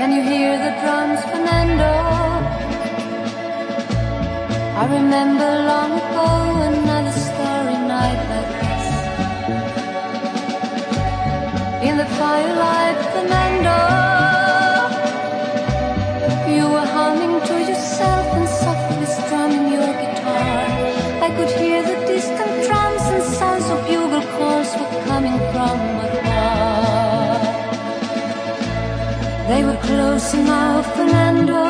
Can you hear the drums, Fernando? I remember long ago another starry night like this. In the firelight, Fernando. Close now, Fernando.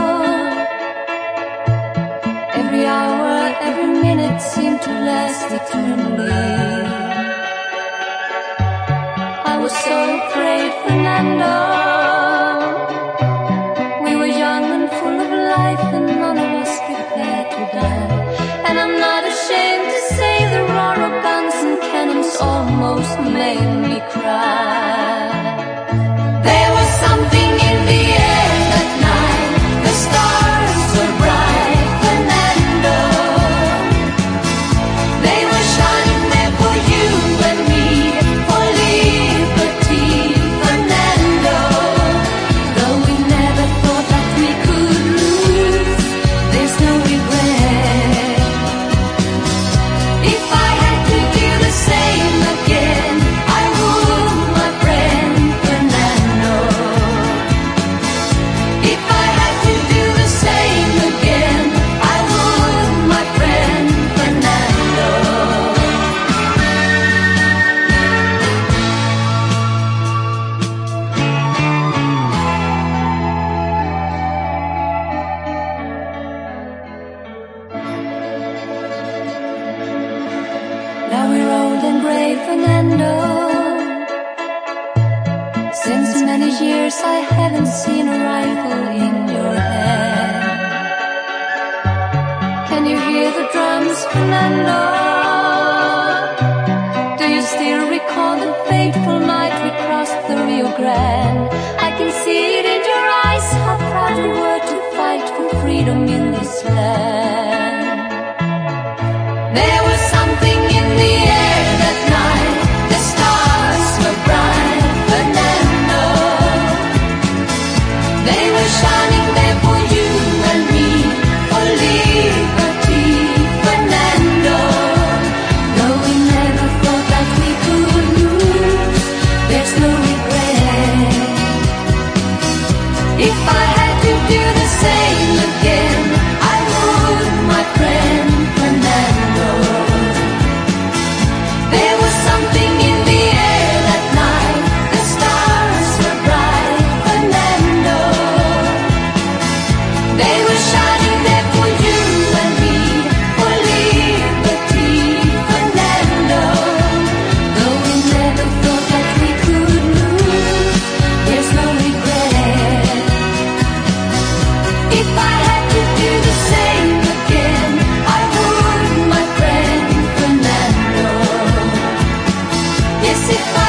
Every hour, every minute seemed to last eternally. I was so afraid, Fernando. We were young and full of life, and none of us prepared to die. And I'm not ashamed to say the roar of guns and cannons almost made me cry. And Fernando. Since many years I haven't seen a rifle in your hand. Can you hear the drums, Fernando? say si